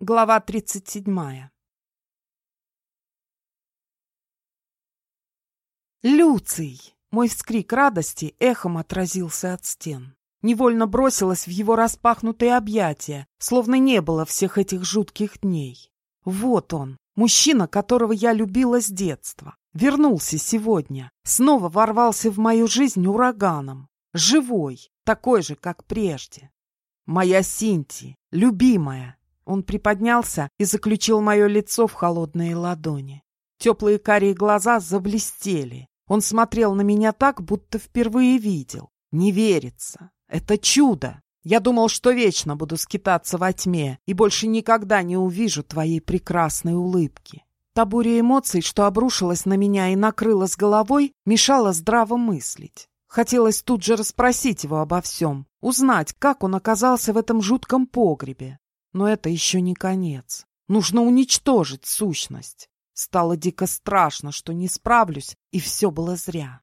Глава 37. «Люций!» Мой вскрик радости эхом отразился от стен. Невольно бросилась в его распахнутые объятия, словно не было всех этих жутких дней. Вот он, мужчина, которого я любила с детства. Вернулся сегодня, снова ворвался в мою жизнь ураганом. Живой, такой же, как прежде. Моя Синти, любимая, он приподнялся и заключил мое лицо в холодные ладони. Теплые карие глаза заблестели. Он смотрел на меня так, будто впервые видел. Не верится. Это чудо. Я думал, что вечно буду скитаться во тьме и больше никогда не увижу твоей прекрасной улыбки. Та буря эмоций, что обрушилась на меня и накрыла с головой, мешала здраво мыслить. Хотелось тут же расспросить его обо всем, узнать, как он оказался в этом жутком погребе. Но это еще не конец. Нужно уничтожить сущность. Стало дико страшно, что не справлюсь, и все было зря.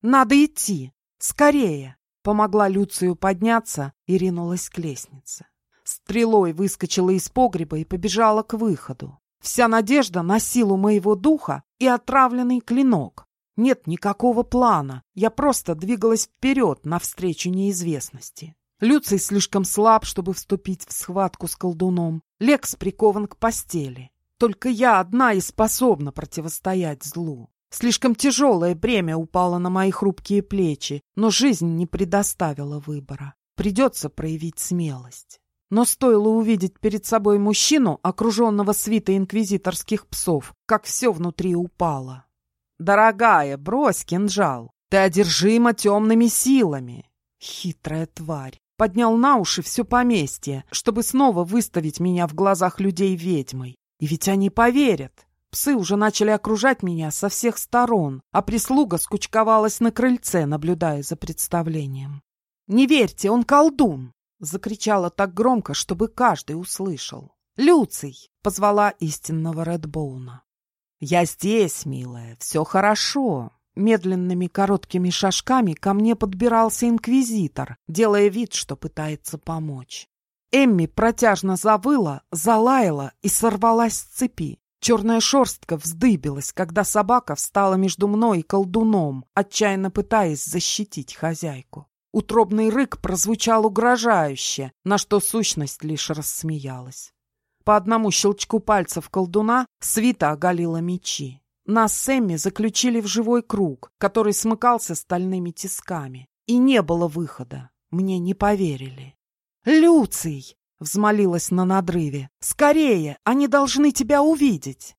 Надо идти. Скорее. Помогла Люцию подняться и ринулась к лестнице. Стрелой выскочила из погреба и побежала к выходу. Вся надежда на силу моего духа и отравленный клинок. Нет никакого плана. Я просто двигалась вперед навстречу неизвестности. Люций слишком слаб, чтобы вступить в схватку с колдуном. Лекс прикован к постели. Только я одна и способна противостоять злу. Слишком тяжелое бремя упало на мои хрупкие плечи, но жизнь не предоставила выбора. Придется проявить смелость. Но стоило увидеть перед собой мужчину, окруженного свитой инквизиторских псов, как все внутри упало. «Дорогая, брось кинжал! Ты одержима темными силами!» Хитрая тварь поднял на уши все поместье, чтобы снова выставить меня в глазах людей ведьмой. И ведь они поверят. Псы уже начали окружать меня со всех сторон, а прислуга скучковалась на крыльце, наблюдая за представлением. «Не верьте, он колдун!» — закричала так громко, чтобы каждый услышал. «Люций!» — позвала истинного Редбоуна. «Я здесь, милая, все хорошо!» Медленными короткими шажками ко мне подбирался инквизитор, делая вид, что пытается помочь. Эмми протяжно завыла, залаяла и сорвалась с цепи. Черная шерстка вздыбилась, когда собака встала между мной и колдуном, отчаянно пытаясь защитить хозяйку. Утробный рык прозвучал угрожающе, на что сущность лишь рассмеялась. По одному щелчку пальцев колдуна свита оголила мечи. Нас с Эмми заключили в живой круг, который смыкался стальными тисками. И не было выхода. Мне не поверили. «Люций!» — взмолилась на надрыве. «Скорее! Они должны тебя увидеть!»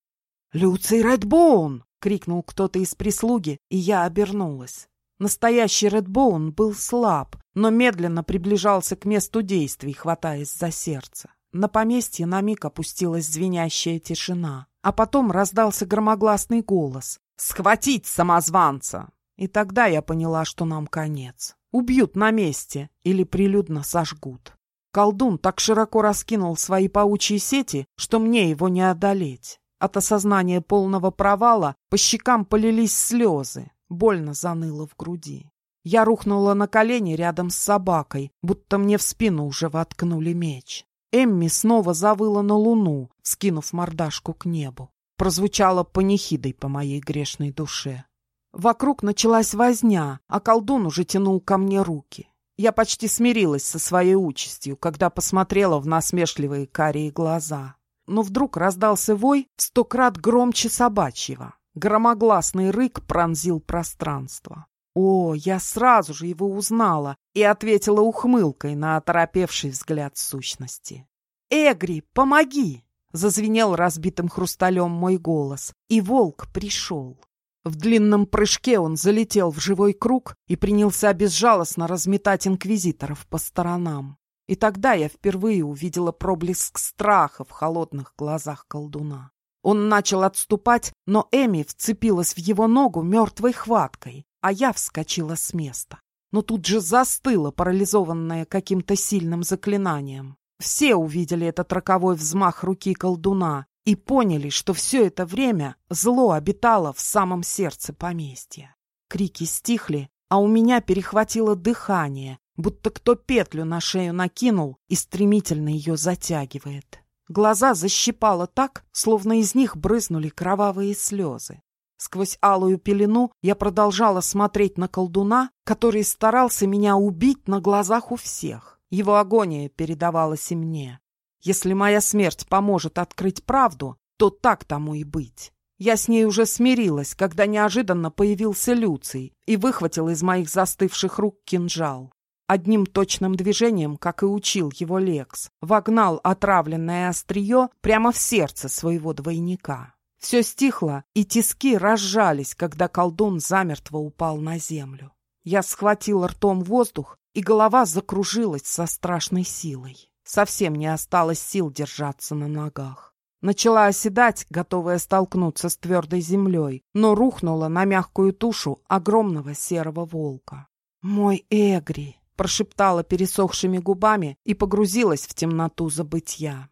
«Люций Редбоун!» — крикнул кто-то из прислуги, и я обернулась. Настоящий Редбоун был слаб, но медленно приближался к месту действий, хватаясь за сердце. На поместье на миг опустилась звенящая тишина. А потом раздался громогласный голос. «Схватить самозванца!» И тогда я поняла, что нам конец. Убьют на месте или прилюдно сожгут. Колдун так широко раскинул свои паучьи сети, что мне его не одолеть. От осознания полного провала по щекам полились слезы. Больно заныло в груди. Я рухнула на колени рядом с собакой, будто мне в спину уже воткнули меч. Эмми снова завыла на луну, скинув мордашку к небу. Прозвучала панихидой по моей грешной душе. Вокруг началась возня, а колдун уже тянул ко мне руки. Я почти смирилась со своей участью, когда посмотрела в насмешливые карие глаза. Но вдруг раздался вой сто крат громче собачьего. Громогласный рык пронзил пространство. О, я сразу же его узнала и ответила ухмылкой на оторопевший взгляд сущности. «Эгри, помоги!» — зазвенел разбитым хрусталем мой голос, и волк пришел. В длинном прыжке он залетел в живой круг и принялся безжалостно разметать инквизиторов по сторонам. И тогда я впервые увидела проблеск страха в холодных глазах колдуна. Он начал отступать, но Эми вцепилась в его ногу мертвой хваткой, а я вскочила с места. Но тут же застыла, парализованная каким-то сильным заклинанием. Все увидели этот роковой взмах руки колдуна и поняли, что все это время зло обитало в самом сердце поместья. Крики стихли, а у меня перехватило дыхание, будто кто петлю на шею накинул и стремительно ее затягивает. Глаза защипало так, словно из них брызнули кровавые слезы. Сквозь алую пелену я продолжала смотреть на колдуна, который старался меня убить на глазах у всех. Его агония передавалась и мне. Если моя смерть поможет открыть правду, то так тому и быть. Я с ней уже смирилась, когда неожиданно появился Люций и выхватил из моих застывших рук кинжал. Одним точным движением, как и учил его Лекс, вогнал отравленное острие прямо в сердце своего двойника. Все стихло, и тиски разжались, когда колдун замертво упал на землю. Я схватил ртом воздух, и голова закружилась со страшной силой. Совсем не осталось сил держаться на ногах. Начала оседать, готовая столкнуться с твердой землей, но рухнула на мягкую тушу огромного серого волка. «Мой Эгри!» прошептала пересохшими губами и погрузилась в темноту забытья.